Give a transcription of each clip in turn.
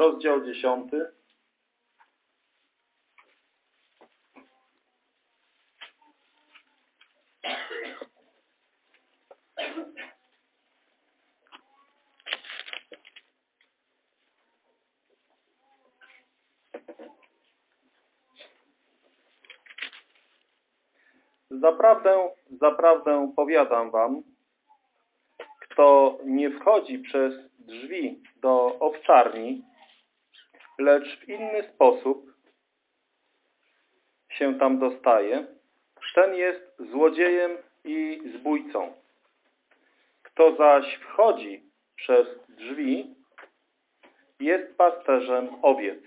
rozdział 10. Zaprawdę, zaprawdę powiadam wam, kto nie wchodzi przez drzwi do owczarni, lecz w inny sposób się tam dostaje, ten jest złodziejem i zbójcą. Kto zaś wchodzi przez drzwi, jest pasterzem owiec.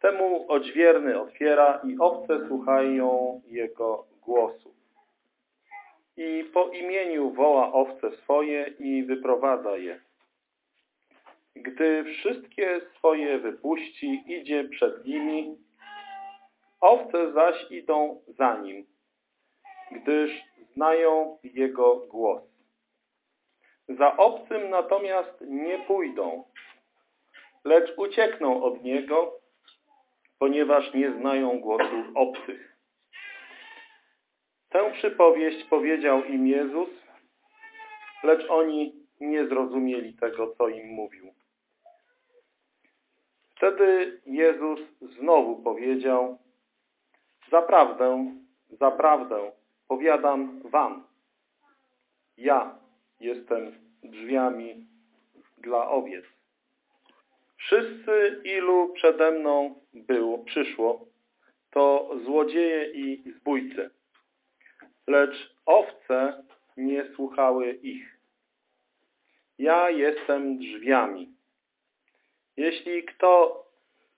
Temu odźwierny otwiera i owce słuchają jego głosu. I po imieniu woła owce swoje i wyprowadza je. Gdy wszystkie swoje wypuści, idzie przed nimi, owce zaś idą za nim, gdyż znają jego głos. Za obcym natomiast nie pójdą, lecz uciekną od niego, ponieważ nie znają głosu obcych. Tę przypowieść powiedział im Jezus, lecz oni nie zrozumieli tego, co im mówił. Wtedy Jezus znowu powiedział, zaprawdę, zaprawdę, powiadam wam, ja jestem drzwiami dla owiec. Wszyscy, ilu przede mną było, przyszło, to złodzieje i zbójcy lecz owce nie słuchały ich. Ja jestem drzwiami. Jeśli kto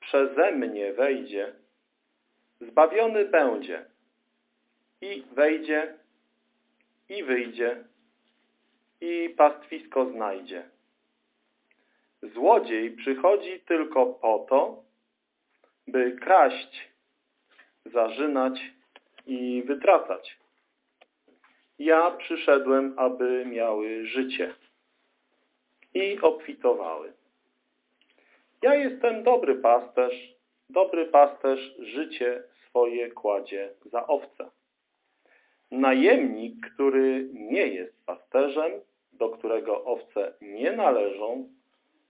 przeze mnie wejdzie, zbawiony będzie i wejdzie i wyjdzie i pastwisko znajdzie. Złodziej przychodzi tylko po to, by kraść, zarzynać i wytracać. Ja przyszedłem, aby miały życie i obfitowały. Ja jestem dobry pasterz, dobry pasterz życie swoje kładzie za owce. Najemnik, który nie jest pasterzem, do którego owce nie należą,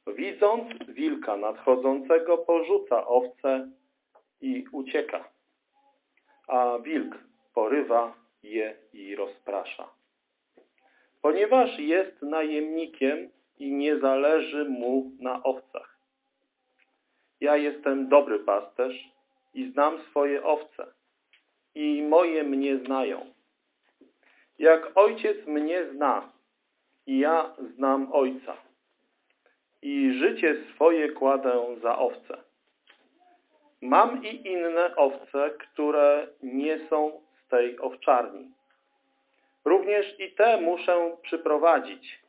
widząc wilka nadchodzącego, porzuca owce i ucieka. A wilk porywa je i rozprasza. Ponieważ jest najemnikiem i nie zależy mu na owcach. Ja jestem dobry pasterz i znam swoje owce i moje mnie znają. Jak ojciec mnie zna i ja znam ojca i życie swoje kładę za owce. Mam i inne owce, które nie są tej owczarni. Również i te muszę przyprowadzić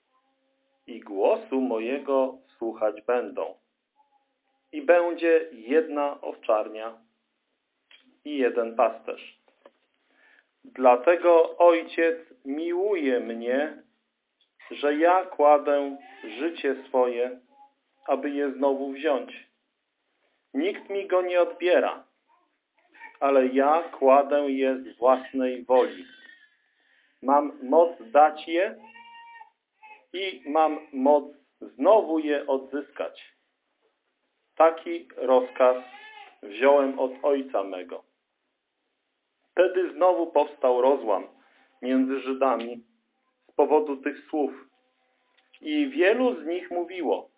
i głosu mojego słuchać będą. I będzie jedna owczarnia i jeden pasterz. Dlatego Ojciec miłuje mnie, że ja kładę życie swoje, aby je znowu wziąć. Nikt mi go nie odbiera, ale ja kładę je z własnej woli. Mam moc dać je i mam moc znowu je odzyskać. Taki rozkaz wziąłem od ojca mego. Wtedy znowu powstał rozłam między Żydami z powodu tych słów. I wielu z nich mówiło,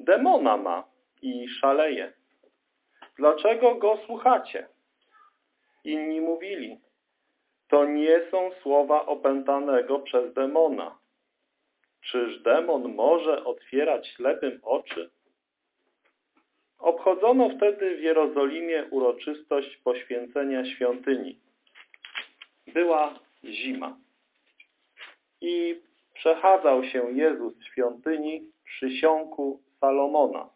demona ma i szaleje. Dlaczego go słuchacie? Inni mówili, to nie są słowa opętanego przez demona. Czyż demon może otwierać ślepym oczy? Obchodzono wtedy w Jerozolimie uroczystość poświęcenia świątyni. Była zima. I przechadzał się Jezus w świątyni przy siąku Salomona.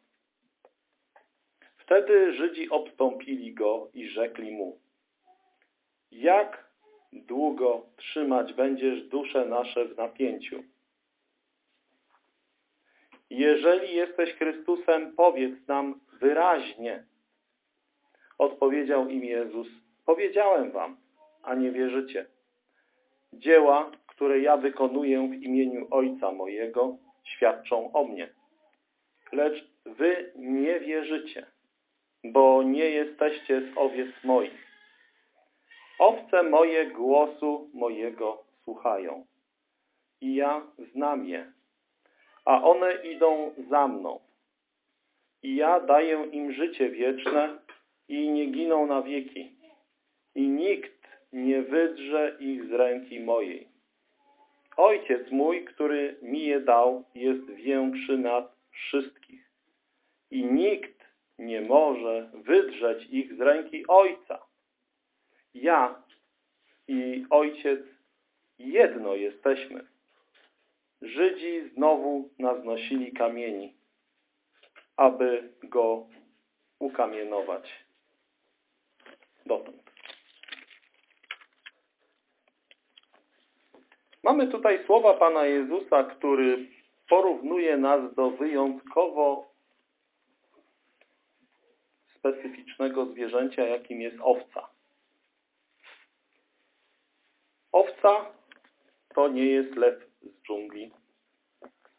Wtedy Żydzi obstąpili go i rzekli mu jak długo trzymać będziesz dusze nasze w napięciu? jeżeli jesteś Chrystusem, powiedz nam wyraźnie. Odpowiedział im Jezus, powiedziałem wam, a nie wierzycie. Dzieła, które ja wykonuję w imieniu Ojca mojego, świadczą o mnie. Lecz wy nie wierzycie, bo nie jesteście z owiec moich. Owce moje głosu mojego słuchają i ja znam je, a one idą za mną. I ja daję im życie wieczne i nie giną na wieki. I nikt nie wydrze ich z ręki mojej. Ojciec mój, który mi je dał, jest większy nad wszystkich. I nikt nie może wydrzeć ich z ręki Ojca. Ja i Ojciec jedno jesteśmy. Żydzi znowu naznosili kamieni, aby go ukamienować. Dotąd. Mamy tutaj słowa Pana Jezusa, który porównuje nas do wyjątkowo specyficznego zwierzęcia, jakim jest owca. Owca to nie jest lew z dżungli,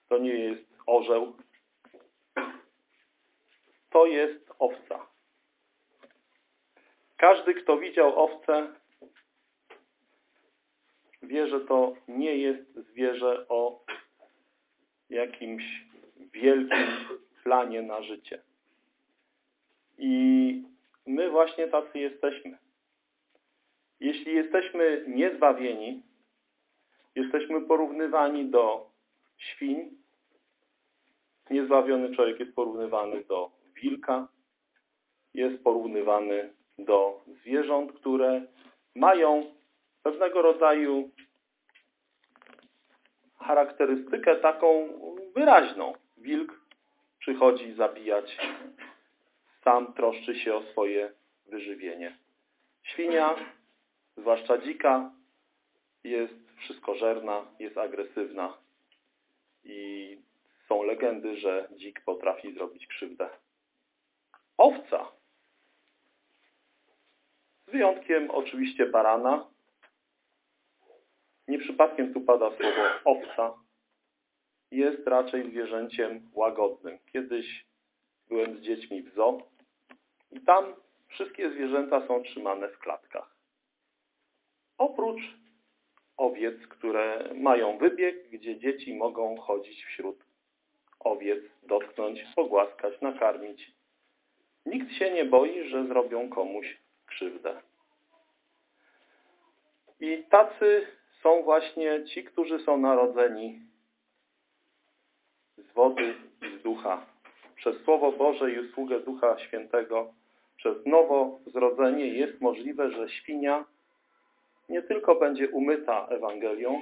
to nie jest orzeł, to jest owca. Każdy, kto widział owcę, wie, że to nie jest zwierzę o jakimś wielkim planie na życie. I my właśnie tacy jesteśmy. Jeśli jesteśmy niezbawieni, jesteśmy porównywani do świń, niezbawiony człowiek jest porównywany do wilka, jest porównywany do zwierząt, które mają pewnego rodzaju charakterystykę taką wyraźną. Wilk przychodzi zabijać, sam troszczy się o swoje wyżywienie. Świnia, zwłaszcza dzika, jest wszystkożerna, jest agresywna i są legendy, że dzik potrafi zrobić krzywdę. Owca, z wyjątkiem oczywiście barana, nie przypadkiem tu pada słowo owca, jest raczej zwierzęciem łagodnym. Kiedyś byłem z dziećmi w zoo i tam wszystkie zwierzęta są trzymane w klatkach. Oprócz owiec, które mają wybieg, gdzie dzieci mogą chodzić wśród owiec, dotknąć, pogłaskać, nakarmić. Nikt się nie boi, że zrobią komuś krzywdę. I tacy są właśnie ci, którzy są narodzeni z wody i z ducha. Przez Słowo Boże i usługę Ducha Świętego, przez nowo zrodzenie jest możliwe, że świnia nie tylko będzie umyta Ewangelią,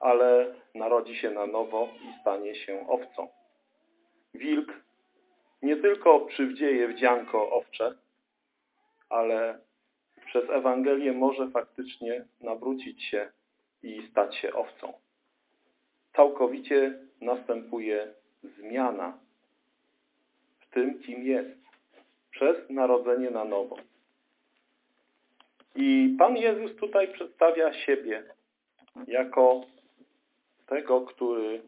ale narodzi się na nowo i stanie się owcą. Wilk nie tylko przywdzieje wdzianko owcze, ale przez Ewangelię może faktycznie nawrócić się i stać się owcą. Całkowicie następuje zmiana w tym, kim jest, przez narodzenie na nowo. I Pan Jezus tutaj przedstawia siebie jako tego, który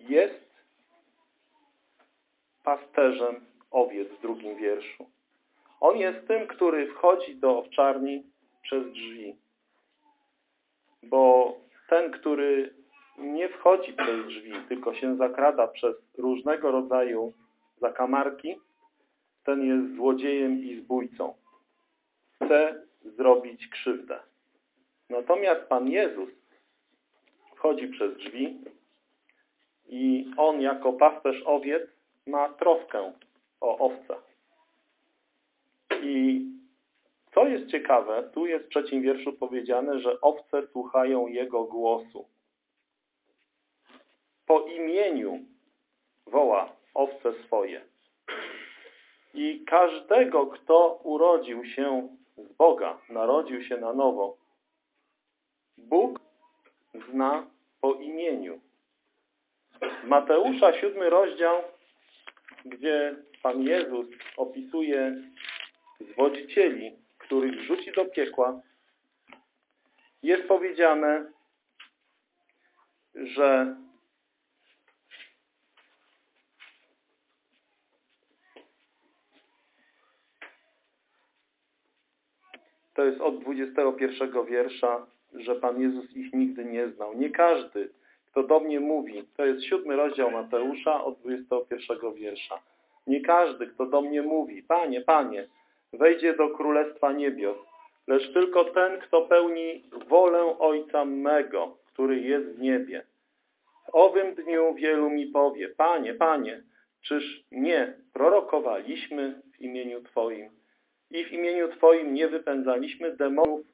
jest pasterzem owiec w drugim wierszu. On jest tym, który wchodzi do owczarni przez drzwi. Bo ten, który nie wchodzi przez drzwi, tylko się zakrada przez różnego rodzaju zakamarki, ten jest złodziejem i zbójcą. Chce zrobić krzywdę. Natomiast Pan Jezus wchodzi przez drzwi i On jako pasterz owiec ma troskę o owce. I co jest ciekawe, tu jest w trzecim wierszu powiedziane, że owce słuchają Jego głosu. Po imieniu woła owce swoje. I każdego, kto urodził się z Boga, narodził się na nowo, Bóg zna po imieniu. Mateusza, siódmy rozdział, gdzie Pan Jezus opisuje zwodzicieli, których wrzuci do piekła, jest powiedziane, że to jest od 21 wiersza, że Pan Jezus ich nigdy nie znał. Nie każdy, kto do mnie mówi, to jest siódmy rozdział Mateusza od 21 wiersza. Nie każdy, kto do mnie mówi, Panie, Panie, wejdzie do Królestwa Niebios, lecz tylko ten, kto pełni wolę Ojca mego, który jest w niebie. W owym dniu wielu mi powie, Panie, Panie, czyż nie prorokowaliśmy w imieniu Twoim i w imieniu Twoim nie wypędzaliśmy demonów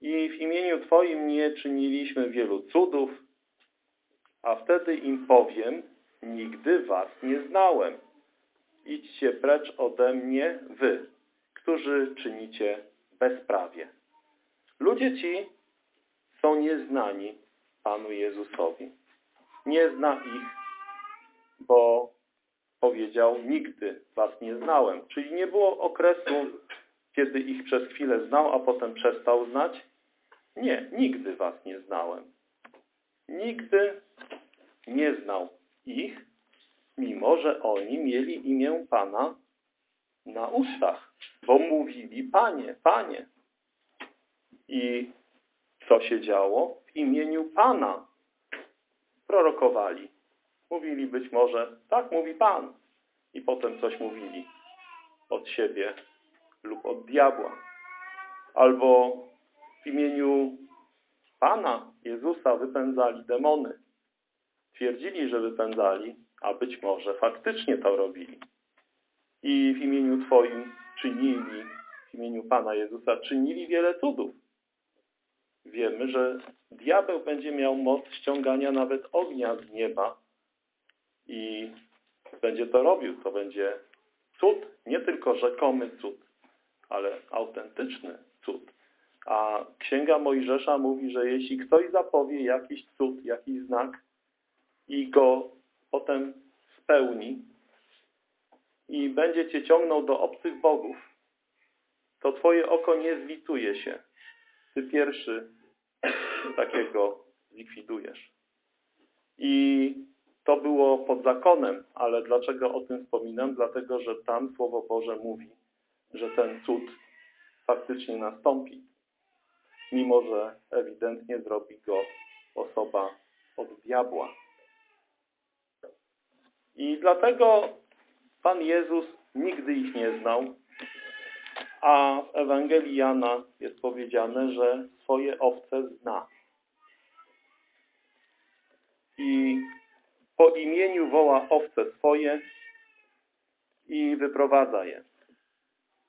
i w imieniu Twoim nie czyniliśmy wielu cudów, a wtedy im powiem, nigdy was nie znałem. Idźcie precz ode mnie, wy, którzy czynicie bezprawie. Ludzie ci są nieznani Panu Jezusowi. Nie zna ich, bo powiedział, nigdy was nie znałem. Czyli nie było okresu, kiedy ich przez chwilę znał, a potem przestał znać. Nie, nigdy was nie znałem. Nigdy nie znał ich, mimo że oni mieli imię Pana na ustach, bo mówili Panie, Panie. I co się działo? W imieniu Pana prorokowali. Mówili być może, tak mówi Pan. I potem coś mówili od siebie lub od diabła. Albo w imieniu Pana Jezusa wypędzali demony. Twierdzili, że wypędzali, a być może faktycznie to robili. I w imieniu Twoim czynili, w imieniu Pana Jezusa czynili wiele cudów. Wiemy, że diabeł będzie miał moc ściągania nawet ognia z nieba i będzie to robił. To będzie cud, nie tylko rzekomy cud, ale autentyczny cud. A Księga Mojżesza mówi, że jeśli ktoś zapowie jakiś cud, jakiś znak i go potem spełni i będzie cię ciągnął do obcych bogów, to twoje oko nie zlituje się. Ty pierwszy takiego zlikwidujesz. I to było pod zakonem, ale dlaczego o tym wspominam? Dlatego, że tam Słowo Boże mówi, że ten cud faktycznie nastąpi, mimo że ewidentnie zrobi go osoba od diabła. I dlatego Pan Jezus nigdy ich nie znał, a w Ewangelii Jana jest powiedziane, że swoje owce zna. I po imieniu woła owce swoje i wyprowadza je.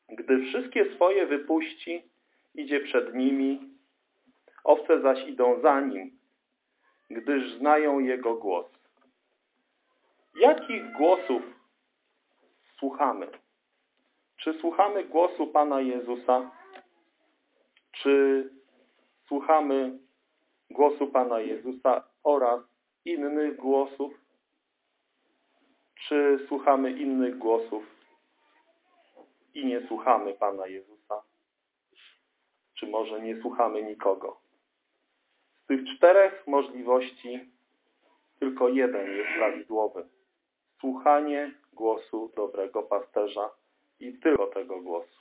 Gdy wszystkie swoje wypuści, idzie przed nimi, owce zaś idą za nim, gdyż znają jego głos. Jakich głosów słuchamy? Czy słuchamy głosu Pana Jezusa? Czy słuchamy głosu Pana Jezusa oraz innych głosów? Czy słuchamy innych głosów i nie słuchamy Pana Jezusa? Czy może nie słuchamy nikogo? Tych czterech możliwości tylko jeden jest prawidłowy. Słuchanie głosu dobrego pasterza i tylko tego głosu.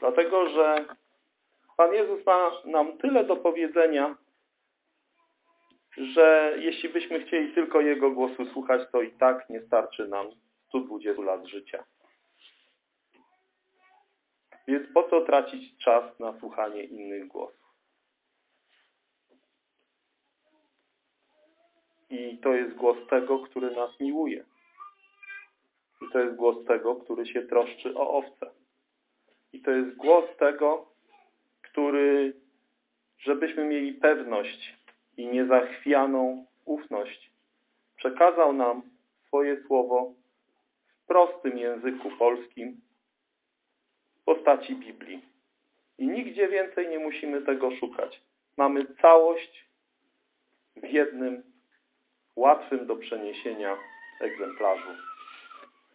Dlatego, że Pan Jezus ma nam tyle do powiedzenia, że jeśli byśmy chcieli tylko Jego głosu słuchać, to i tak nie starczy nam 120 lat życia. Więc po co tracić czas na słuchanie innych głosów? I to jest głos tego, który nas miłuje. I to jest głos tego, który się troszczy o owce. I to jest głos tego, który, żebyśmy mieli pewność i niezachwianą ufność, przekazał nam swoje słowo w prostym języku polskim w postaci Biblii. I nigdzie więcej nie musimy tego szukać. Mamy całość w jednym łatwym do przeniesienia egzemplarzu.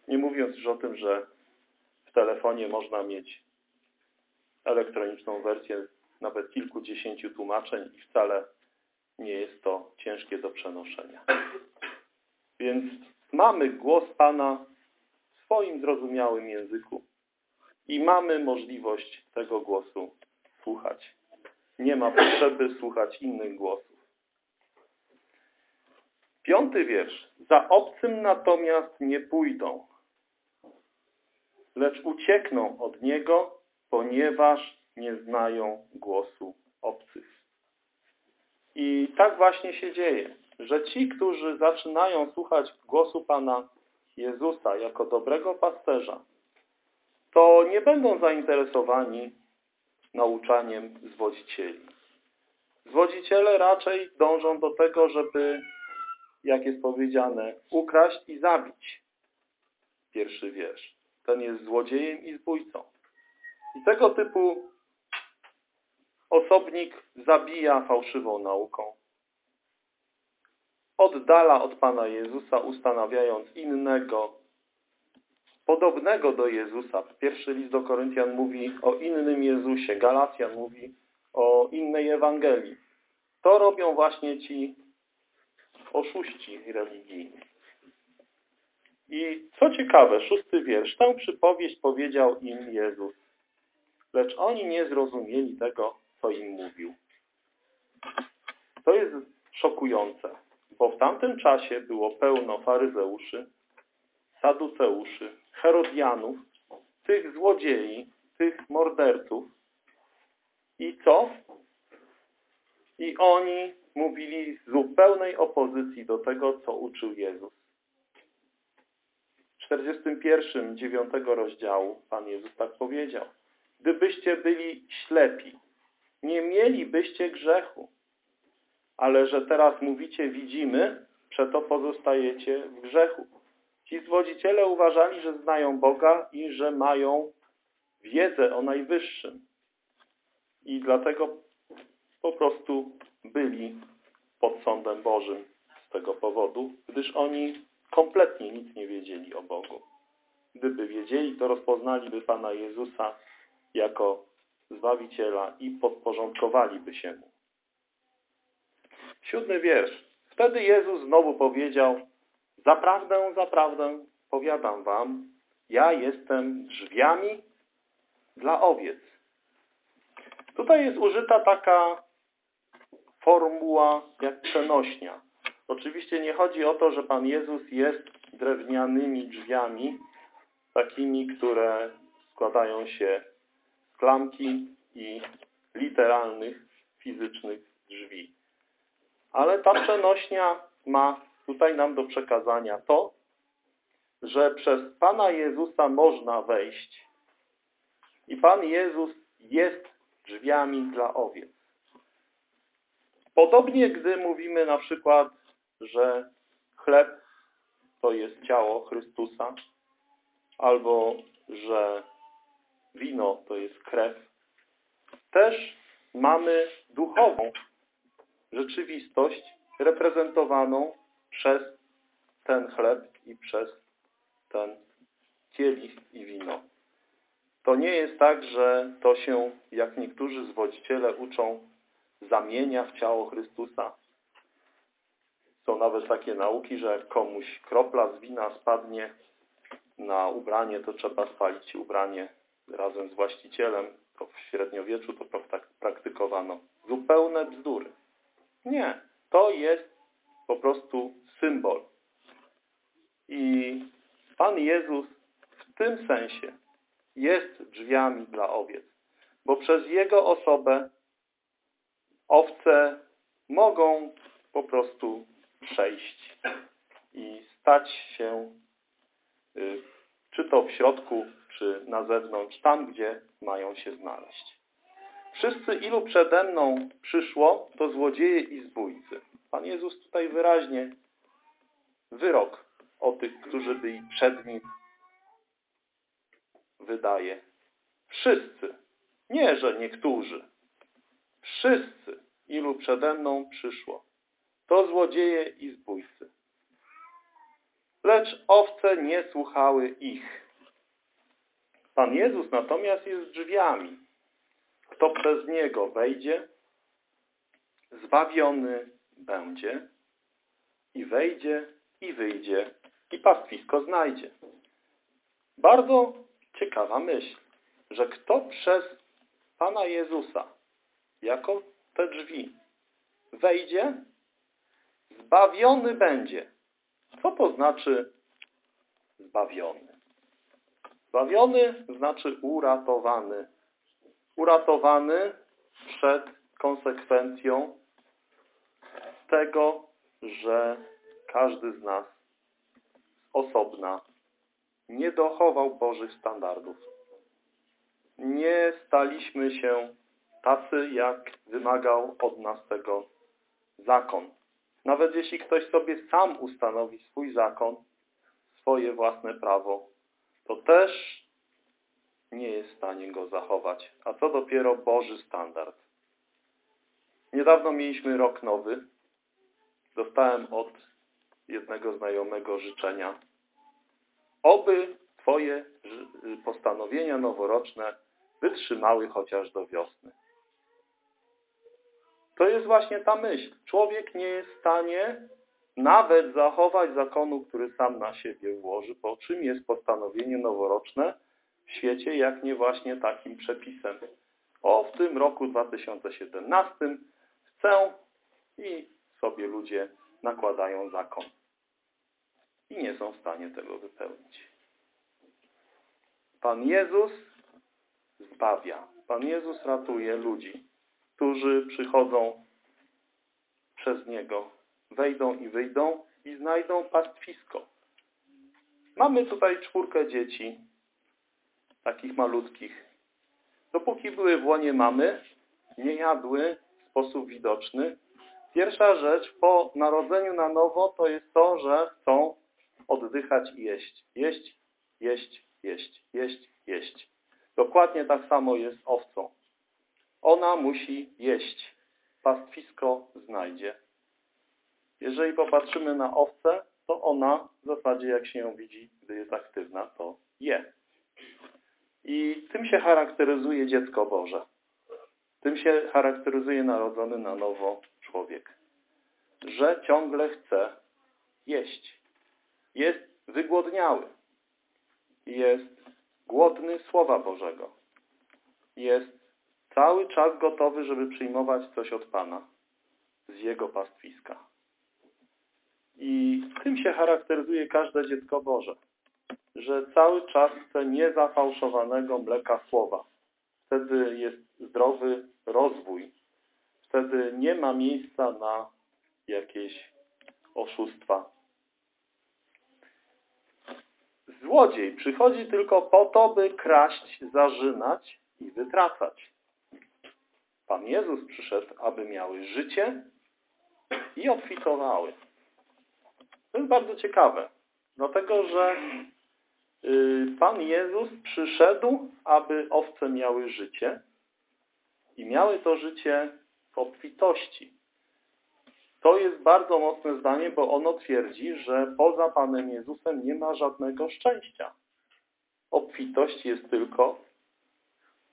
Nie mówiąc już o tym, że w telefonie można mieć elektroniczną wersję nawet kilkudziesięciu tłumaczeń i wcale nie jest to ciężkie do przenoszenia. Więc mamy głos Pana w swoim zrozumiałym języku i mamy możliwość tego głosu słuchać. Nie ma potrzeby słuchać innych głosów. Piąty wiersz. Za obcym natomiast nie pójdą, lecz uciekną od Niego, ponieważ nie znają głosu obcych. I tak właśnie się dzieje, że ci, którzy zaczynają słuchać głosu Pana Jezusa jako dobrego pasterza, to nie będą zainteresowani nauczaniem zwodzicieli. Zwodziciele raczej dążą do tego, żeby, jak jest powiedziane, ukraść i zabić. Pierwszy wiersz. Ten jest złodziejem i zbójcą. I tego typu osobnik zabija fałszywą nauką. Oddala od Pana Jezusa, ustanawiając innego, podobnego do Jezusa. Pierwszy list do Koryntian mówi o innym Jezusie, Galacjan mówi o innej Ewangelii. To robią właśnie ci oszuści religijni. I co ciekawe, szósty wiersz, tę przypowieść powiedział im Jezus, lecz oni nie zrozumieli tego, co im mówił. To jest szokujące, bo w tamtym czasie było pełno faryzeuszy, saduceuszy, herodianów, tych złodziei, tych morderców. I co? I oni mówili z zupełnej opozycji do tego, co uczył Jezus. W 41, 9 rozdziału Pan Jezus tak powiedział. Gdybyście byli ślepi, nie mielibyście grzechu. Ale że teraz mówicie widzimy, przeto pozostajecie w grzechu. Ci zwodziciele uważali, że znają Boga i że mają wiedzę o Najwyższym. I dlatego po prostu byli pod sądem Bożym z tego powodu, gdyż oni kompletnie nic nie wiedzieli o Bogu. Gdyby wiedzieli, to rozpoznaliby Pana Jezusa jako Zbawiciela i podporządkowaliby się Mu. Siódmy wiersz. Wtedy Jezus znowu powiedział, zaprawdę, zaprawdę, powiadam wam, ja jestem drzwiami dla owiec. Tutaj jest użyta taka formuła jak przenośnia. Oczywiście nie chodzi o to, że Pan Jezus jest drewnianymi drzwiami, takimi, które składają się z klamki i literalnych, fizycznych drzwi. Ale ta przenośnia ma tutaj nam do przekazania to, że przez Pana Jezusa można wejść i Pan Jezus jest drzwiami dla owiec. Podobnie, gdy mówimy na przykład, że chleb to jest ciało Chrystusa, albo że wino to jest krew, też mamy duchową rzeczywistość reprezentowaną przez ten chleb i przez ten kielich i wino. To nie jest tak, że to się, jak niektórzy zwodziciele uczą, zamienia w ciało Chrystusa. Są nawet takie nauki, że jak komuś kropla z wina spadnie na ubranie, to trzeba spalić ubranie razem z właścicielem. To w średniowieczu to praktykowano. Zupełne bzdury. Nie. To jest po prostu symbol. I Pan Jezus w tym sensie jest drzwiami dla owiec, bo przez Jego osobę owce mogą po prostu przejść i stać się y, czy to w środku, czy na zewnątrz, tam gdzie mają się znaleźć. Wszyscy, ilu przede mną przyszło, to złodzieje i zbójcy. Pan Jezus tutaj wyraźnie wyrok o tych, którzy byli przed Nim wydaje. Wszyscy. Nie, że niektórzy. Wszyscy, ilu przede mną przyszło. to złodzieje i zbójcy. Lecz owce nie słuchały ich. Pan Jezus natomiast jest drzwiami. Kto przez Niego wejdzie, zbawiony będzie i wejdzie i wyjdzie i pastwisko znajdzie. Bardzo ciekawa myśl, że kto przez Pana Jezusa jako te drzwi wejdzie, zbawiony będzie. Co to znaczy zbawiony? Zbawiony znaczy uratowany. Uratowany przed konsekwencją tego, że każdy z nas osobna nie dochował Bożych standardów. Nie staliśmy się tacy, jak wymagał od nas tego zakon. Nawet jeśli ktoś sobie sam ustanowi swój zakon, swoje własne prawo, to też nie jest w stanie go zachować. A co dopiero Boży standard. Niedawno mieliśmy rok nowy. Dostałem od jednego znajomego życzenia. Oby Twoje postanowienia noworoczne wytrzymały chociaż do wiosny. To jest właśnie ta myśl. Człowiek nie jest w stanie nawet zachować zakonu, który sam na siebie ułoży, bo czym jest postanowienie noworoczne w świecie, jak nie właśnie takim przepisem. O, w tym roku 2017 chcę i sobie ludzie nakładają zakon. I nie są w stanie tego wypełnić. Pan Jezus zbawia. Pan Jezus ratuje ludzi, którzy przychodzą przez Niego, wejdą i wyjdą i znajdą pastwisko. Mamy tutaj czwórkę dzieci, takich malutkich. Dopóki były w łonie mamy, nie jadły w sposób widoczny. Pierwsza rzecz po narodzeniu na nowo to jest to, że chcą oddychać i jeść. Jeść, jeść, jeść, jeść, jeść. Dokładnie tak samo jest owcą. Ona musi jeść. Pastwisko znajdzie. Jeżeli popatrzymy na owcę, to ona w zasadzie jak się ją widzi, gdy jest aktywna, to je. I tym się charakteryzuje dziecko Boże. Tym się charakteryzuje narodzony na nowo człowiek. Że ciągle chce jeść. Jest wygłodniały. Jest głodny Słowa Bożego. Jest cały czas gotowy, żeby przyjmować coś od Pana z Jego pastwiska. I tym się charakteryzuje każde dziecko Boże że cały czas chce niezafałszowanego mleka słowa. Wtedy jest zdrowy rozwój. Wtedy nie ma miejsca na jakieś oszustwa. Złodziej przychodzi tylko po to, by kraść, zarzynać i wytracać. Pan Jezus przyszedł, aby miały życie i obfitowały. To jest bardzo ciekawe, dlatego że Y, Pan Jezus przyszedł, aby owce miały życie i miały to życie w obfitości. To jest bardzo mocne zdanie, bo ono twierdzi, że poza Panem Jezusem nie ma żadnego szczęścia. Obfitość jest tylko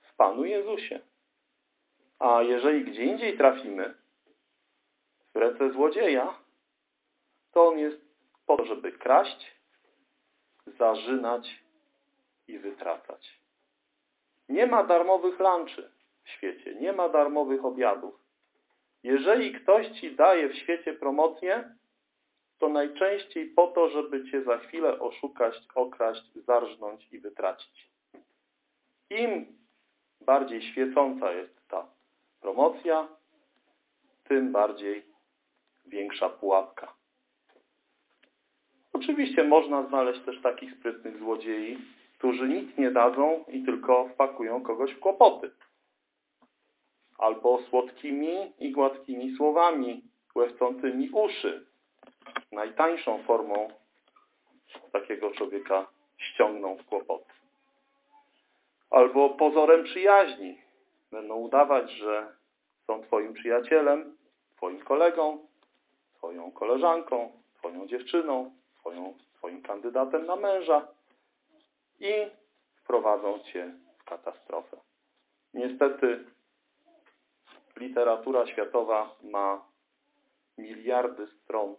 w Panu Jezusie. A jeżeli gdzie indziej trafimy, w ręce złodzieja, to on jest po to, żeby kraść, zarzynać i wytracać. Nie ma darmowych lunchy w świecie, nie ma darmowych obiadów. Jeżeli ktoś Ci daje w świecie promocję, to najczęściej po to, żeby Cię za chwilę oszukać, okraść, zarżnąć i wytracić. Im bardziej świecąca jest promocja, tym bardziej większa pułapka. Oczywiście można znaleźć też takich sprytnych złodziei, którzy nic nie dadzą i tylko wpakują kogoś w kłopoty. Albo słodkimi i gładkimi słowami, łechcącymi uszy. Najtańszą formą takiego człowieka ściągną w kłopoty. Albo pozorem przyjaźni. Będą udawać, że są Twoim przyjacielem, Twoim kolegą, twoją koleżanką, twoją dziewczyną, twoją, twoim kandydatem na męża i wprowadzą cię w katastrofę. Niestety literatura światowa ma miliardy stron,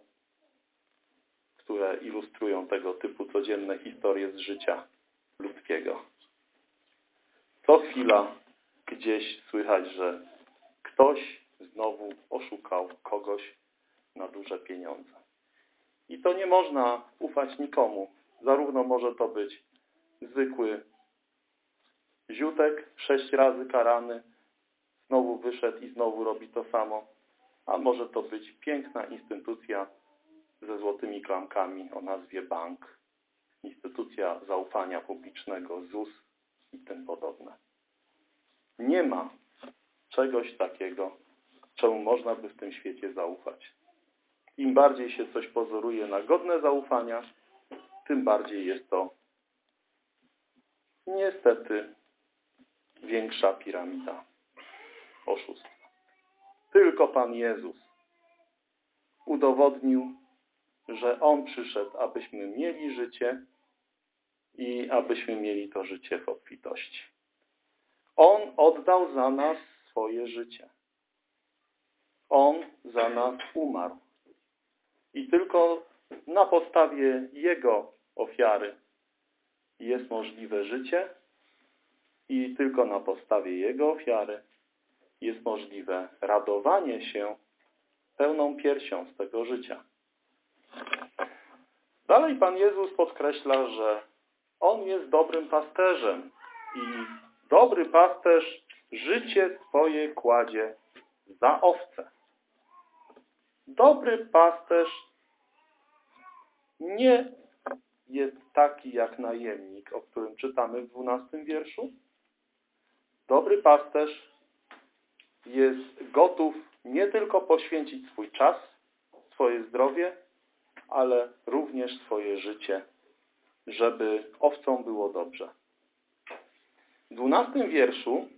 które ilustrują tego typu codzienne historie z życia ludzkiego. Co chwila gdzieś słychać, że ktoś znowu oszukał kogoś na duże pieniądze. I to nie można ufać nikomu. Zarówno może to być zwykły ziutek, sześć razy karany, znowu wyszedł i znowu robi to samo, a może to być piękna instytucja ze złotymi klamkami o nazwie bank, instytucja zaufania publicznego, ZUS i tym podobne. Nie ma czegoś takiego, czemu można by w tym świecie zaufać. Im bardziej się coś pozoruje na godne zaufania, tym bardziej jest to niestety większa piramida oszustwa. Tylko Pan Jezus udowodnił, że On przyszedł, abyśmy mieli życie i abyśmy mieli to życie w obfitości. On oddał za nas swoje życie. On za nas umarł. I tylko na podstawie Jego ofiary jest możliwe życie i tylko na podstawie Jego ofiary jest możliwe radowanie się pełną piersią z tego życia. Dalej Pan Jezus podkreśla, że On jest dobrym pasterzem i dobry pasterz życie swoje kładzie za owce. Dobry pasterz nie jest taki jak najemnik, o którym czytamy w dwunastym wierszu. Dobry pasterz jest gotów nie tylko poświęcić swój czas, swoje zdrowie, ale również swoje życie, żeby owcom było dobrze. Dwunastym wierszu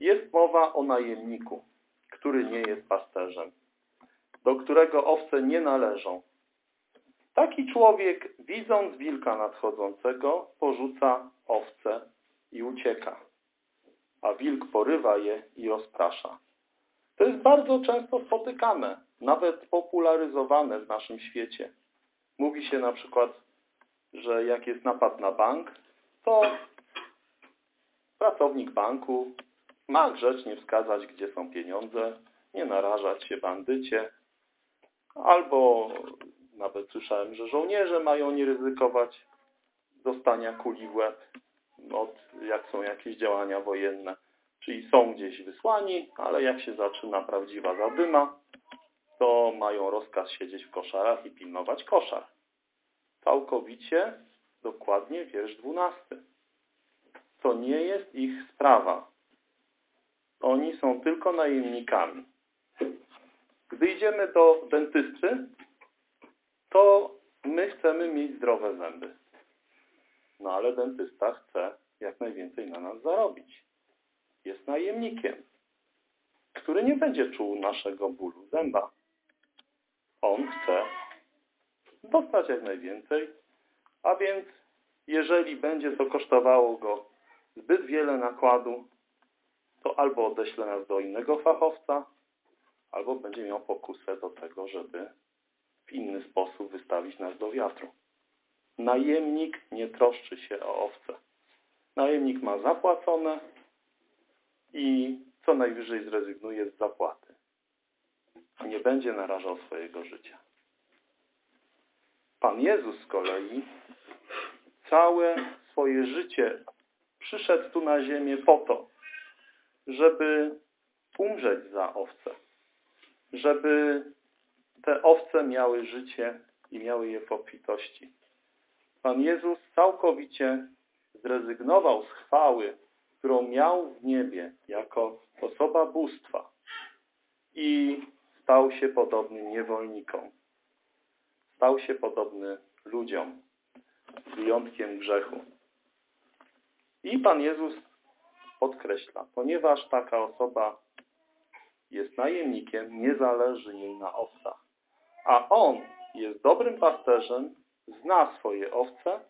jest mowa o najemniku, który nie jest pasterzem, do którego owce nie należą. Taki człowiek, widząc wilka nadchodzącego, porzuca owce i ucieka, a wilk porywa je i rozprasza. To jest bardzo często spotykane, nawet popularyzowane w naszym świecie. Mówi się na przykład, że jak jest napad na bank, to pracownik banku ma grzecznie wskazać, gdzie są pieniądze, nie narażać się bandycie, albo nawet słyszałem, że żołnierze mają nie ryzykować dostania kuli w łeb, od, jak są jakieś działania wojenne. Czyli są gdzieś wysłani, ale jak się zaczyna prawdziwa zadyma, to mają rozkaz siedzieć w koszarach i pilnować koszar. Całkowicie, dokładnie wiersz dwunasty. To nie jest ich sprawa. Oni są tylko najemnikami. Gdy idziemy do dentysty, to my chcemy mieć zdrowe zęby. No ale dentysta chce jak najwięcej na nas zarobić. Jest najemnikiem, który nie będzie czuł naszego bólu zęba. On chce dostać jak najwięcej, a więc jeżeli będzie to kosztowało go zbyt wiele nakładu, to albo odeśle nas do innego fachowca, albo będzie miał pokusę do tego, żeby w inny sposób wystawić nas do wiatru. Najemnik nie troszczy się o owce. Najemnik ma zapłacone i co najwyżej zrezygnuje z zapłaty. Nie będzie narażał swojego życia. Pan Jezus z kolei całe swoje życie przyszedł tu na ziemię po to, żeby umrzeć za owce, żeby te owce miały życie i miały je w obfitości. Pan Jezus całkowicie zrezygnował z chwały, którą miał w niebie jako osoba bóstwa i stał się podobny niewolnikom. Stał się podobny ludziom, z wyjątkiem grzechu. I Pan Jezus podkreśla, ponieważ taka osoba jest najemnikiem, nie zależy jej na owcach. A On jest dobrym pasterzem, zna swoje owce,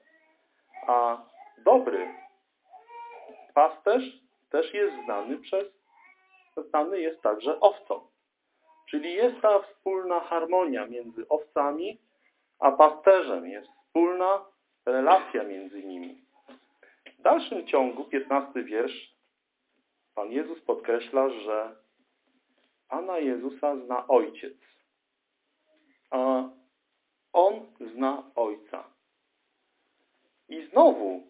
a dobry pasterz też jest znany przez, znany jest także owcą. Czyli jest ta wspólna harmonia między owcami a pasterzem, jest wspólna relacja między nimi. W dalszym ciągu, 15 wiersz, Pan Jezus podkreśla, że Pana Jezusa zna Ojciec, a On zna Ojca. I znowu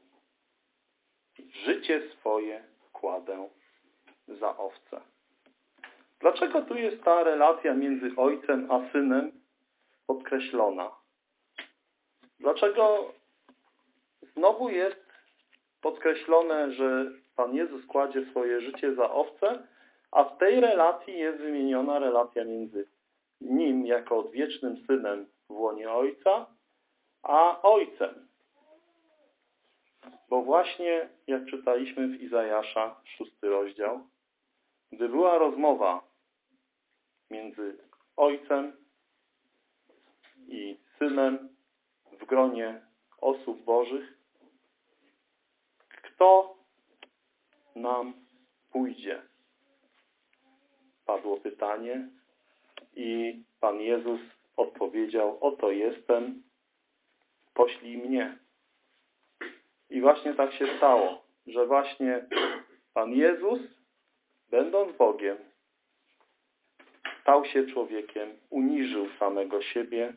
życie swoje kładę za owce. Dlaczego tu jest ta relacja między ojcem a synem podkreślona? Dlaczego znowu jest podkreślone, że Pan Jezus kładzie swoje życie za owce, a w tej relacji jest wymieniona relacja między Nim jako odwiecznym synem w łonie Ojca, a Ojcem. Bo właśnie, jak czytaliśmy w Izajasza, szósty rozdział, gdy była rozmowa między Ojcem i Synem w gronie osób Bożych, kto nam pójdzie? Padło pytanie i Pan Jezus odpowiedział, oto jestem, poślij mnie. I właśnie tak się stało, że właśnie Pan Jezus, będąc Bogiem, stał się człowiekiem, uniżył samego siebie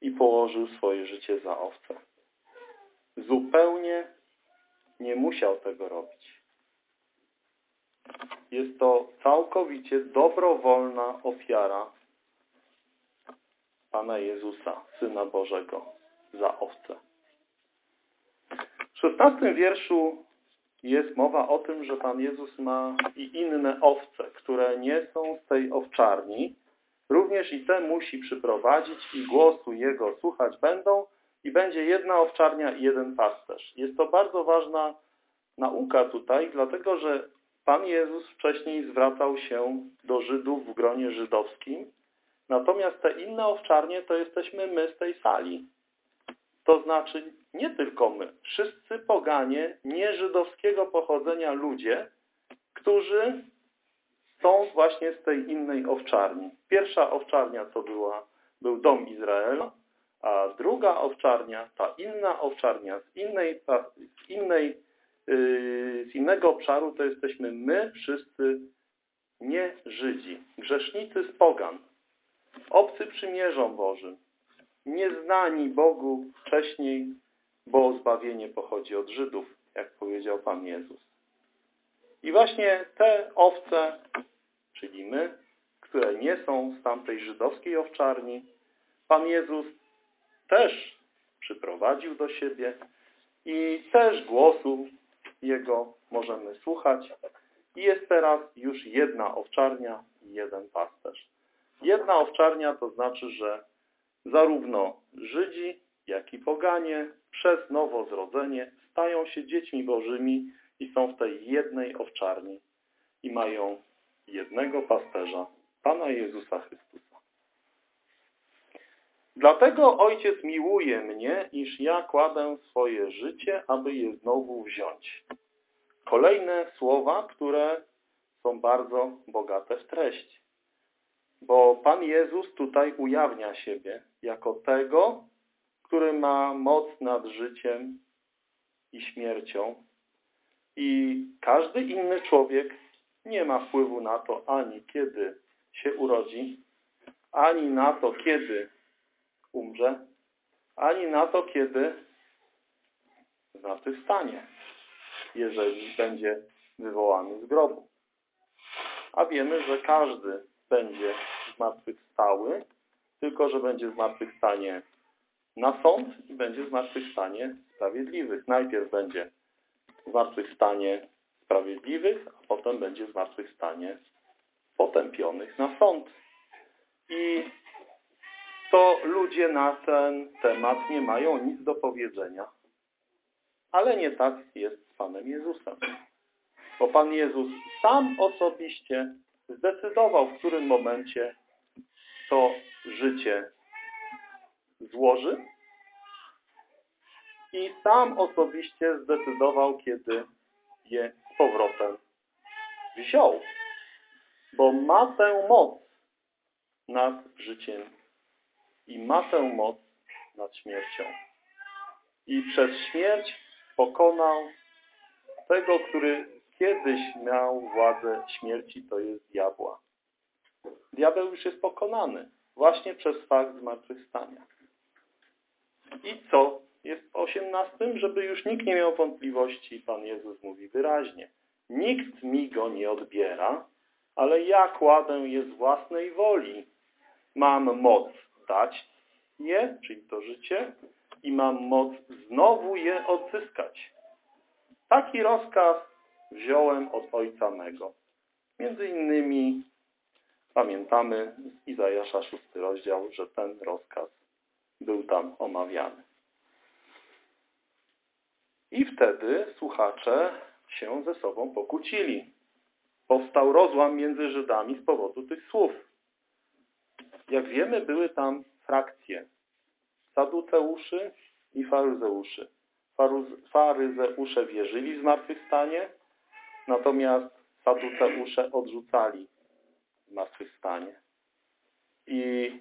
i położył swoje życie za owce. Zupełnie nie musiał tego robić. Jest to całkowicie dobrowolna ofiara Pana Jezusa, Syna Bożego, za owce. W szesnastym wierszu jest mowa o tym, że Pan Jezus ma i inne owce, które nie są z tej owczarni. Również i te musi przyprowadzić i głosu Jego słuchać będą i będzie jedna owczarnia i jeden pasterz. Jest to bardzo ważna nauka tutaj, dlatego że Pan Jezus wcześniej zwracał się do Żydów w gronie żydowskim, natomiast te inne owczarnie to jesteśmy my z tej sali. To znaczy nie tylko my, wszyscy poganie nieżydowskiego pochodzenia ludzie, którzy są właśnie z tej innej owczarni. Pierwsza owczarnia to była, był dom Izraela, a druga owczarnia, ta inna owczarnia z innej, z innej yy, z innego obszaru to jesteśmy my wszyscy nie Żydzi, grzesznicy z pogan, obcy przymierzom Bożym, nieznani Bogu wcześniej, bo zbawienie pochodzi od Żydów, jak powiedział Pan Jezus. I właśnie te owce, czyli my, które nie są z tamtej żydowskiej owczarni, Pan Jezus też przyprowadził do siebie i też głosu Jego możemy słuchać. I jest teraz już jedna owczarnia i jeden pasterz. Jedna owczarnia to znaczy, że zarówno Żydzi, jak i poganie przez nowozrodzenie stają się dziećmi bożymi i są w tej jednej owczarni i mają jednego pasterza, Pana Jezusa Chrystusa. Dlatego Ojciec miłuje mnie, iż ja kładę swoje życie, aby je znowu wziąć. Kolejne słowa, które są bardzo bogate w treść. Bo Pan Jezus tutaj ujawnia siebie jako tego, który ma moc nad życiem i śmiercią. I każdy inny człowiek nie ma wpływu na to ani kiedy się urodzi, ani na to, kiedy umrze, ani na to, kiedy zmartwychwstanie, jeżeli będzie wywołany z grobu. A wiemy, że każdy będzie zmartwychwstały, tylko że będzie zmartwychwstanie na sąd i będzie zmartwychwstanie sprawiedliwych. Najpierw będzie zmartwychwstanie sprawiedliwych, a potem będzie zmartwychwstanie potępionych na sąd. I to ludzie na ten temat nie mają nic do powiedzenia. Ale nie tak jest z Panem Jezusem. Bo Pan Jezus sam osobiście zdecydował, w którym momencie to życie złoży i sam osobiście zdecydował, kiedy je z powrotem wziął. Bo ma tę moc nad życiem i ma tę moc nad śmiercią. I przez śmierć pokonał tego, który kiedyś miał władzę śmierci, to jest diabła. Diabeł już jest pokonany właśnie przez fakt zmartwychwstania. I co jest w osiemnastym? Żeby już nikt nie miał wątpliwości, Pan Jezus mówi wyraźnie. Nikt mi go nie odbiera, ale ja kładę je z własnej woli. Mam moc dać je, czyli to życie, i mam moc znowu je odzyskać. Taki rozkaz wziąłem od Ojca mego. Między innymi pamiętamy z Izajasza 6 rozdział, że ten rozkaz był tam omawiany. I wtedy słuchacze się ze sobą pokłócili. Powstał rozłam między Żydami z powodu tych słów. Jak wiemy, były tam frakcje saduceuszy i faryzeuszy. Faryzeusze wierzyli w zmartwychwstanie, natomiast saduceusze odrzucali zmartwychwstanie. I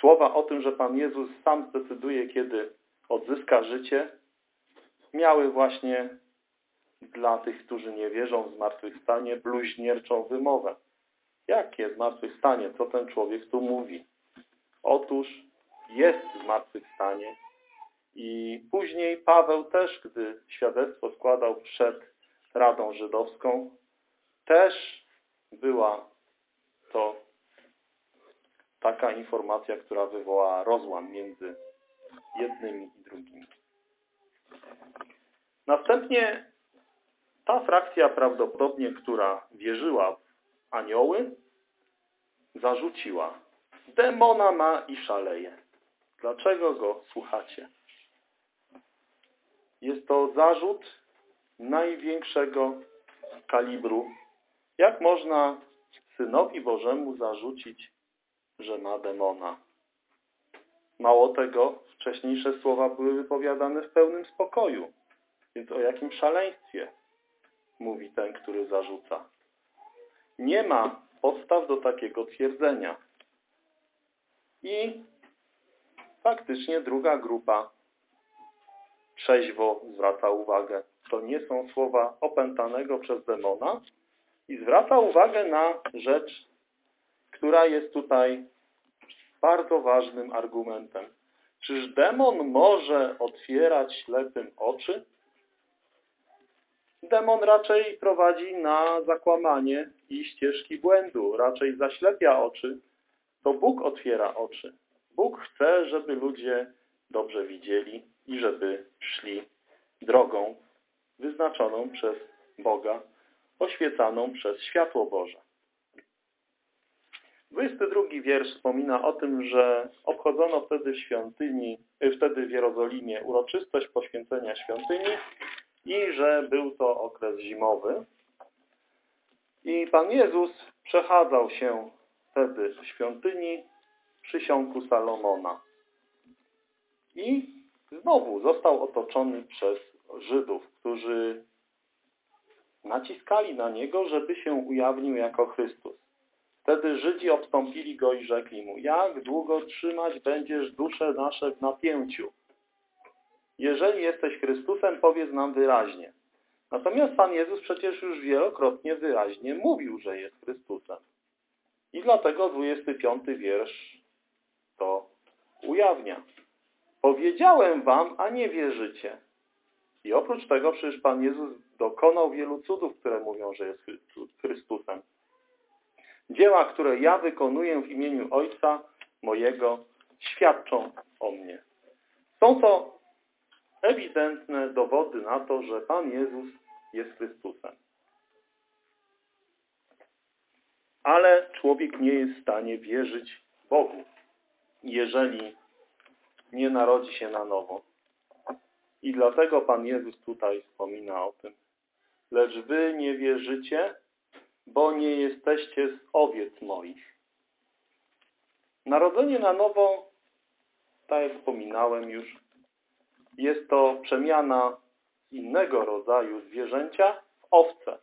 słowa o tym, że Pan Jezus sam zdecyduje, kiedy odzyska życie, miały właśnie dla tych, którzy nie wierzą w zmartwychwstanie, bluźnierczą wymowę. Jakie zmartwychwstanie? Co ten człowiek tu mówi? Otóż jest zmartwychwstanie. I później Paweł też, gdy świadectwo składał przed Radą Żydowską, też była to taka informacja, która wywołała rozłam między jednymi i drugimi. Następnie ta frakcja prawdopodobnie, która wierzyła anioły, zarzuciła. Demona ma i szaleje. Dlaczego go słuchacie? Jest to zarzut największego kalibru. Jak można Synowi Bożemu zarzucić, że ma demona? Mało tego, wcześniejsze słowa były wypowiadane w pełnym spokoju. Więc o jakim szaleństwie mówi ten, który zarzuca? Nie ma podstaw do takiego twierdzenia. I faktycznie druga grupa trzeźwo zwraca uwagę. To nie są słowa opętanego przez demona i zwraca uwagę na rzecz, która jest tutaj bardzo ważnym argumentem. Czyż demon może otwierać ślepym oczy? Demon raczej prowadzi na zakłamanie i ścieżki błędu, raczej zaślepia oczy. To Bóg otwiera oczy. Bóg chce, żeby ludzie dobrze widzieli i żeby szli drogą wyznaczoną przez Boga, oświecaną przez światło Boże. 22 wiersz wspomina o tym, że obchodzono wtedy w świątyni, wtedy w Jerozolimie uroczystość poświęcenia świątyni i że był to okres zimowy. I Pan Jezus przechadzał się wtedy w świątyni przysiągu Salomona. I znowu został otoczony przez Żydów, którzy naciskali na Niego, żeby się ujawnił jako Chrystus. Wtedy Żydzi obstąpili Go i rzekli Mu, jak długo trzymać będziesz dusze nasze w napięciu? Jeżeli jesteś Chrystusem, powiedz nam wyraźnie. Natomiast Pan Jezus przecież już wielokrotnie wyraźnie mówił, że jest Chrystusem. I dlatego 25 wiersz to ujawnia. Powiedziałem wam, a nie wierzycie. I oprócz tego przecież Pan Jezus dokonał wielu cudów, które mówią, że jest Chrystusem. Dzieła, które ja wykonuję w imieniu Ojca mojego, świadczą o mnie. Są to ewidentne dowody na to, że Pan Jezus jest Chrystusem. Ale człowiek nie jest w stanie wierzyć Bogu, jeżeli nie narodzi się na nowo. I dlatego Pan Jezus tutaj wspomina o tym. Lecz wy nie wierzycie, bo nie jesteście z owiec moich. Narodzenie na nowo, tak jak wspominałem już, jest to przemiana innego rodzaju zwierzęcia w owce.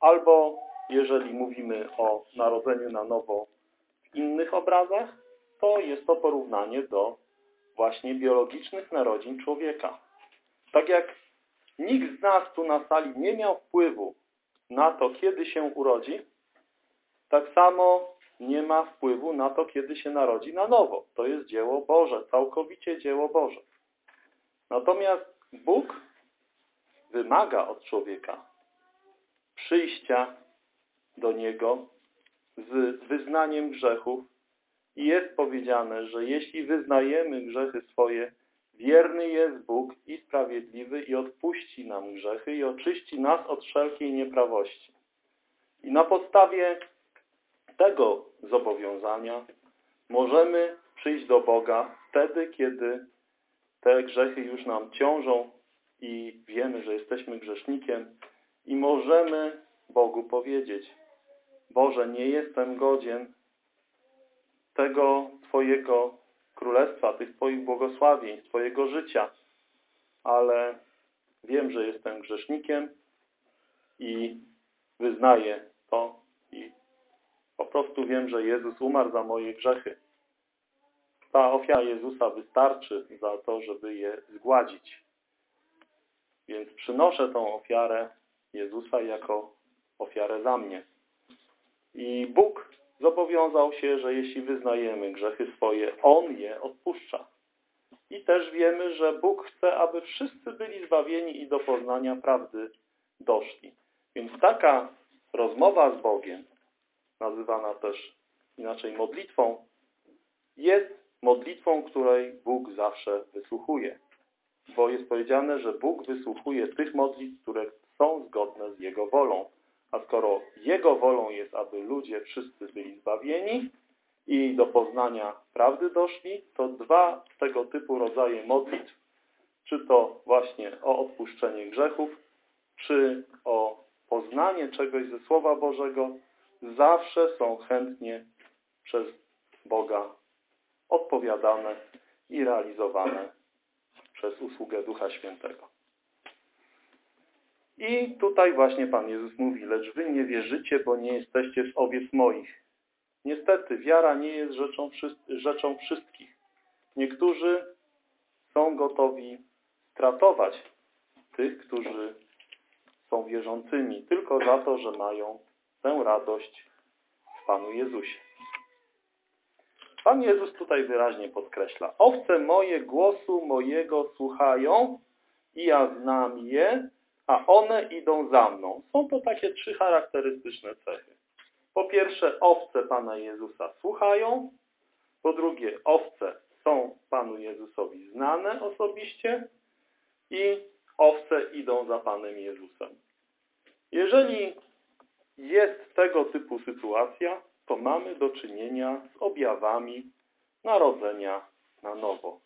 Albo jeżeli mówimy o narodzeniu na nowo w innych obrazach, to jest to porównanie do właśnie biologicznych narodzin człowieka. Tak jak nikt z nas tu na sali nie miał wpływu na to, kiedy się urodzi, tak samo nie ma wpływu na to, kiedy się narodzi na nowo. To jest dzieło Boże, całkowicie dzieło Boże. Natomiast Bóg wymaga od człowieka przyjścia do Niego z wyznaniem grzechów i jest powiedziane, że jeśli wyznajemy grzechy swoje, wierny jest Bóg i sprawiedliwy i odpuści nam grzechy i oczyści nas od wszelkiej nieprawości. I na podstawie tego zobowiązania możemy przyjść do Boga wtedy, kiedy te grzechy już nam ciążą i wiemy, że jesteśmy grzesznikiem i możemy Bogu powiedzieć Boże, nie jestem godzien tego Twojego królestwa, tych Twoich błogosławień, Twojego życia, ale wiem, że jestem grzesznikiem i wyznaję to i po prostu wiem, że Jezus umarł za moje grzechy. Ta ofiara Jezusa wystarczy za to, żeby je zgładzić. Więc przynoszę tą ofiarę Jezusa jako ofiarę za mnie. I Bóg zobowiązał się, że jeśli wyznajemy grzechy swoje, On je odpuszcza. I też wiemy, że Bóg chce, aby wszyscy byli zbawieni i do poznania prawdy doszli. Więc taka rozmowa z Bogiem, nazywana też inaczej modlitwą, jest modlitwą, której Bóg zawsze wysłuchuje. Bo jest powiedziane, że Bóg wysłuchuje tych modlitw, które są zgodne z Jego wolą. A skoro Jego wolą jest, aby ludzie wszyscy byli zbawieni i do poznania prawdy doszli, to dwa tego typu rodzaje modlitw, czy to właśnie o odpuszczenie grzechów, czy o poznanie czegoś ze Słowa Bożego, zawsze są chętnie przez Boga odpowiadane i realizowane przez usługę Ducha Świętego. I tutaj właśnie Pan Jezus mówi, lecz wy nie wierzycie, bo nie jesteście z owiec moich. Niestety, wiara nie jest rzeczą, rzeczą wszystkich. Niektórzy są gotowi stratować tych, którzy są wierzącymi, tylko za to, że mają tę radość w Panu Jezusie. Pan Jezus tutaj wyraźnie podkreśla, owce moje głosu mojego słuchają i ja znam je, a one idą za mną. Są to takie trzy charakterystyczne cechy. Po pierwsze, owce Pana Jezusa słuchają. Po drugie, owce są Panu Jezusowi znane osobiście. I owce idą za Panem Jezusem. Jeżeli jest tego typu sytuacja, to mamy do czynienia z objawami narodzenia na nowo.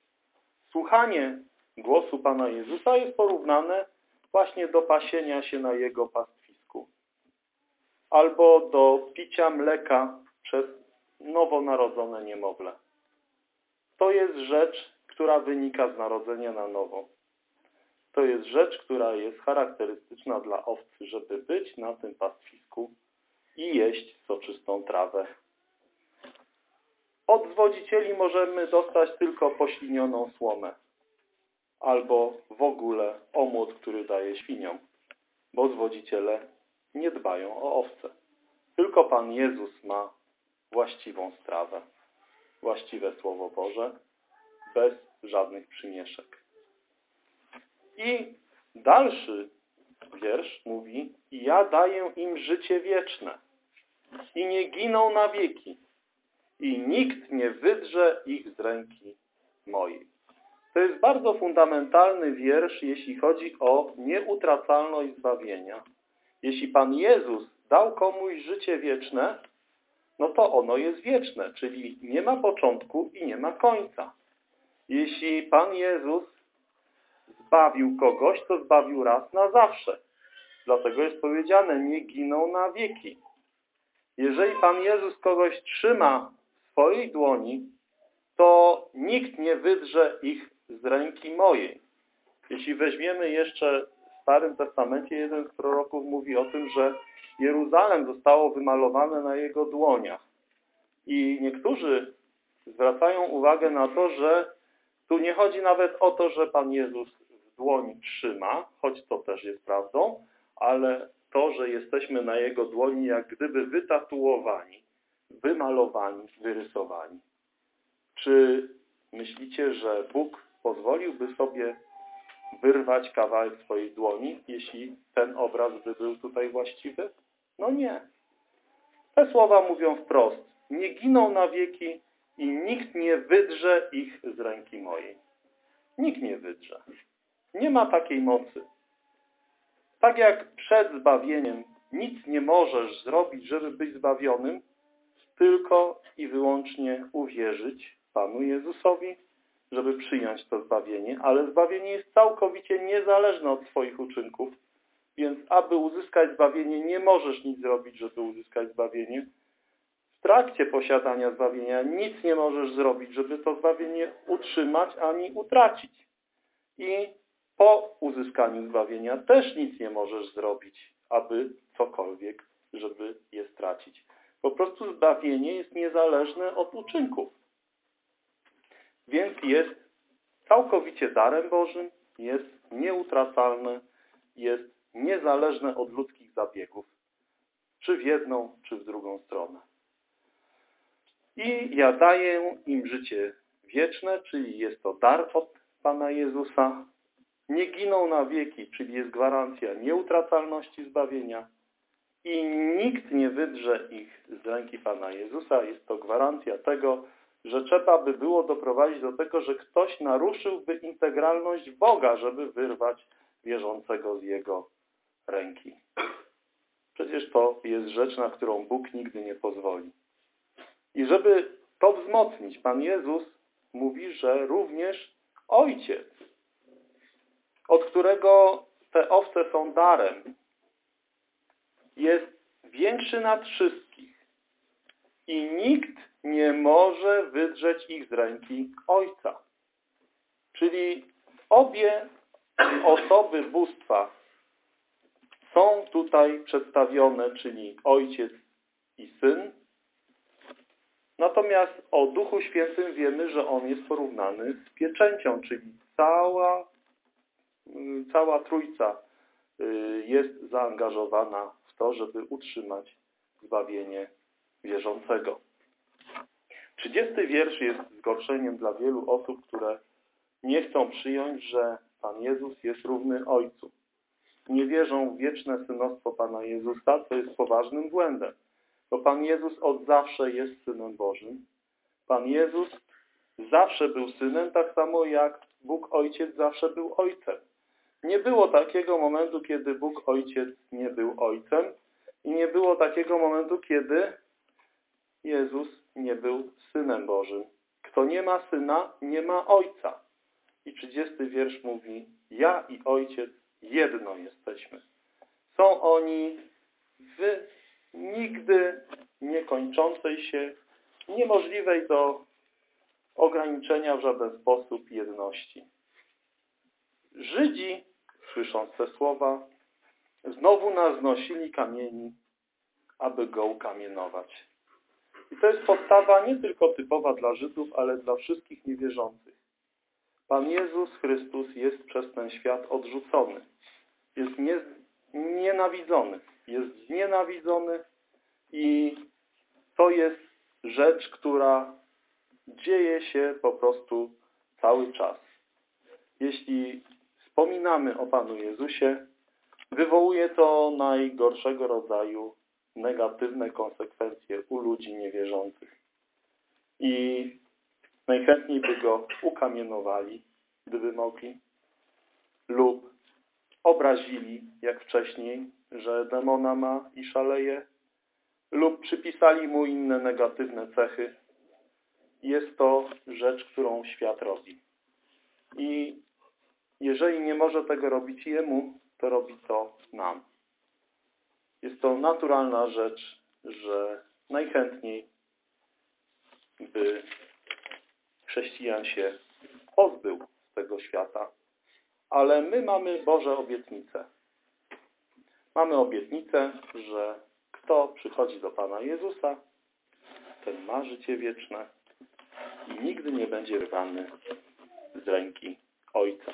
Słuchanie głosu Pana Jezusa jest porównane właśnie do pasienia się na Jego pastwisku albo do picia mleka przez nowonarodzone niemowlę. To jest rzecz, która wynika z narodzenia na nowo. To jest rzecz, która jest charakterystyczna dla owcy, żeby być na tym pastwisku i jeść soczystą trawę. Od zwodzicieli możemy dostać tylko poślinioną słomę albo w ogóle omłot, który daje świniom, bo zwodziciele nie dbają o owce. Tylko Pan Jezus ma właściwą strawę, właściwe Słowo Boże, bez żadnych przymieszek. I dalszy wiersz mówi, ja daję im życie wieczne i nie giną na wieki i nikt nie wydrze ich z ręki mojej. To jest bardzo fundamentalny wiersz, jeśli chodzi o nieutracalność zbawienia. Jeśli Pan Jezus dał komuś życie wieczne, no to ono jest wieczne, czyli nie ma początku i nie ma końca. Jeśli Pan Jezus zbawił kogoś, to zbawił raz na zawsze. Dlatego jest powiedziane, nie giną na wieki. Jeżeli Pan Jezus kogoś trzyma w swojej dłoni, to nikt nie wydrze ich z ręki mojej. Jeśli weźmiemy jeszcze w Starym Testamencie, jeden z proroków mówi o tym, że Jeruzalem zostało wymalowane na jego dłoniach. I niektórzy zwracają uwagę na to, że tu nie chodzi nawet o to, że Pan Jezus w dłoni trzyma, choć to też jest prawdą, ale to, że jesteśmy na Jego dłoni jak gdyby wytatuowani, wymalowani, wyrysowani. Czy myślicie, że Bóg pozwoliłby sobie wyrwać kawałek swojej dłoni, jeśli ten obraz by był tutaj właściwy? No nie. Te słowa mówią wprost. Nie giną na wieki i nikt nie wydrze ich z ręki mojej. Nikt nie wydrze. Nie ma takiej mocy. Tak jak przed zbawieniem nic nie możesz zrobić, żeby być zbawionym, tylko i wyłącznie uwierzyć Panu Jezusowi, żeby przyjąć to zbawienie, ale zbawienie jest całkowicie niezależne od Twoich uczynków, więc aby uzyskać zbawienie, nie możesz nic zrobić, żeby uzyskać zbawienie. W trakcie posiadania zbawienia nic nie możesz zrobić, żeby to zbawienie utrzymać ani utracić. I po uzyskaniu zbawienia też nic nie możesz zrobić, aby cokolwiek, żeby je stracić. Po prostu zbawienie jest niezależne od uczynków. Więc jest całkowicie darem Bożym, jest nieutracalne, jest niezależne od ludzkich zabiegów, czy w jedną, czy w drugą stronę. I ja daję im życie wieczne, czyli jest to dar od Pana Jezusa. Nie giną na wieki, czyli jest gwarancja nieutracalności zbawienia i nikt nie wydrze ich z ręki Pana Jezusa. Jest to gwarancja tego, że trzeba by było doprowadzić do tego, że ktoś naruszyłby integralność Boga, żeby wyrwać wierzącego z Jego ręki. Przecież to jest rzecz, na którą Bóg nigdy nie pozwoli. I żeby to wzmocnić, Pan Jezus mówi, że również Ojciec, od którego te owce są darem, jest większy nad wszystkich i nikt nie może wydrzeć ich z ręki Ojca. Czyli obie osoby bóstwa są tutaj przedstawione, czyli Ojciec i Syn. Natomiast o Duchu Świętym wiemy, że On jest porównany z pieczęcią, czyli cała, cała Trójca y, jest zaangażowana w to, żeby utrzymać zbawienie wierzącego. 30 wiersz jest zgorszeniem dla wielu osób, które nie chcą przyjąć, że Pan Jezus jest równy Ojcu. Nie wierzą w wieczne synostwo Pana Jezusa, co jest poważnym błędem. Bo Pan Jezus od zawsze jest Synem Bożym. Pan Jezus zawsze był Synem, tak samo jak Bóg Ojciec zawsze był Ojcem. Nie było takiego momentu, kiedy Bóg Ojciec nie był Ojcem i nie było takiego momentu, kiedy Jezus nie był Synem Bożym. Kto nie ma Syna, nie ma Ojca. I 30 wiersz mówi, ja i Ojciec jedno jesteśmy. Są oni w nigdy niekończącej się, niemożliwej do ograniczenia w żaden sposób jedności. Żydzi, słysząc te słowa, znowu nas znosili kamieni, aby go ukamienować. I to jest postawa nie tylko typowa dla Żydów, ale dla wszystkich niewierzących. Pan Jezus Chrystus jest przez ten świat odrzucony. Jest nie, nienawidzony. Jest znienawidzony i to jest rzecz, która dzieje się po prostu cały czas. Jeśli wspominamy o Panu Jezusie, wywołuje to najgorszego rodzaju negatywne konsekwencje u ludzi niewierzących. I najchętniej by go ukamienowali, gdyby mogli, lub obrazili, jak wcześniej, że demona ma i szaleje, lub przypisali mu inne negatywne cechy. Jest to rzecz, którą świat robi. I jeżeli nie może tego robić jemu, to robi to nam. Jest to naturalna rzecz, że najchętniej by chrześcijan się pozbył z tego świata, ale my mamy Boże obietnice. Mamy obietnicę, że kto przychodzi do Pana Jezusa, ten ma życie wieczne i nigdy nie będzie rwany z ręki Ojca.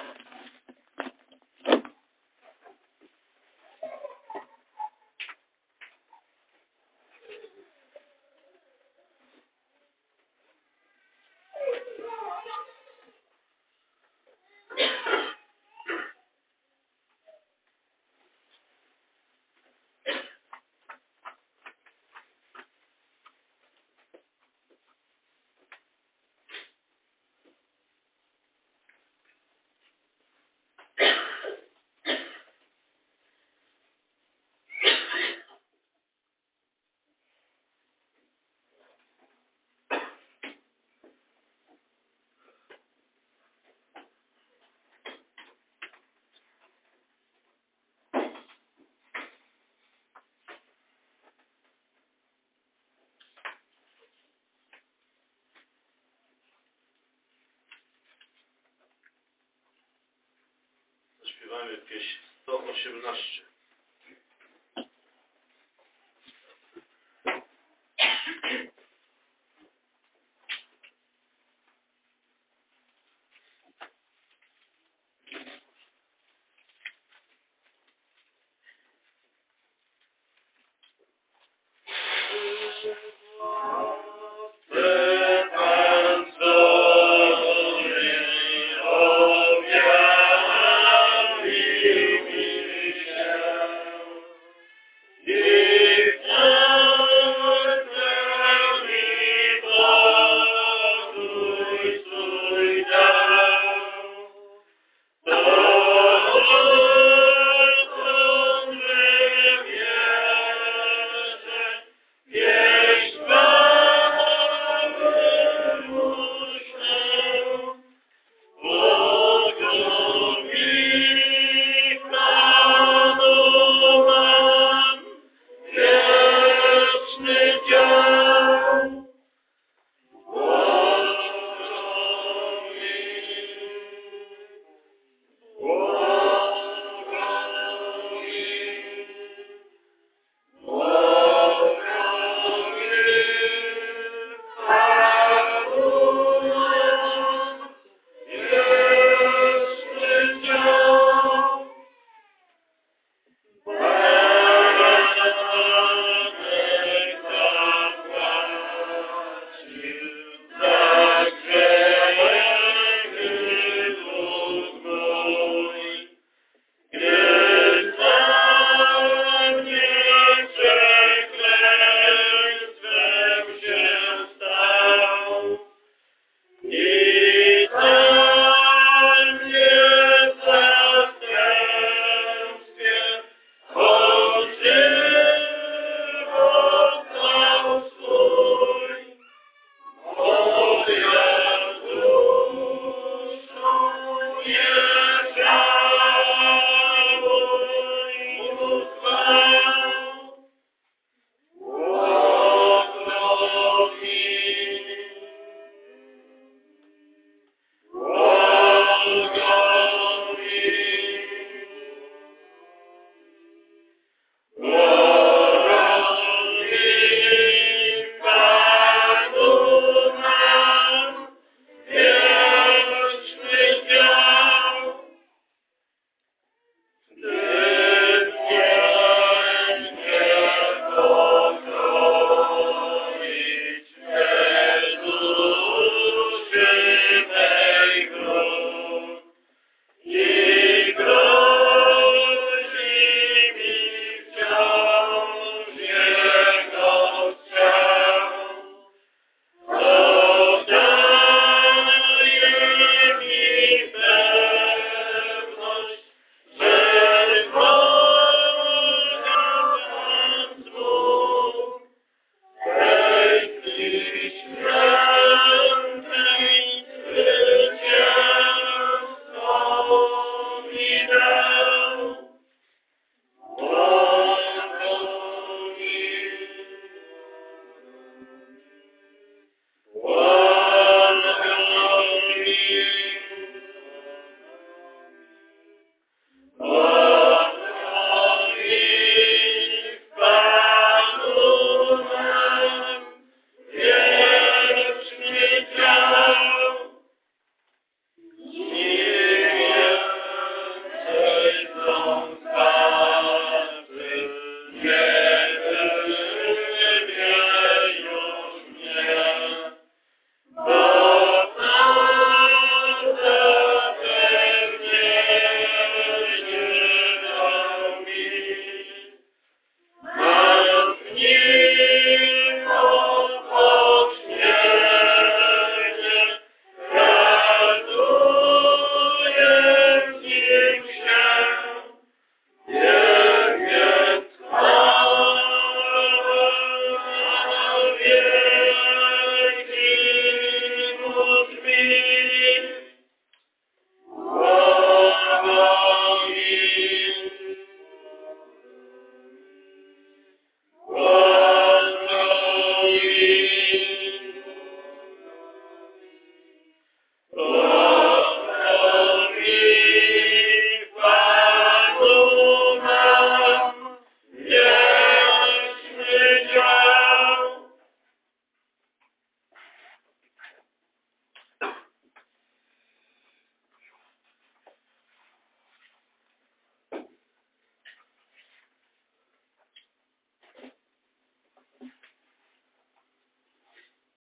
Zaśpiewamy pieśń 118.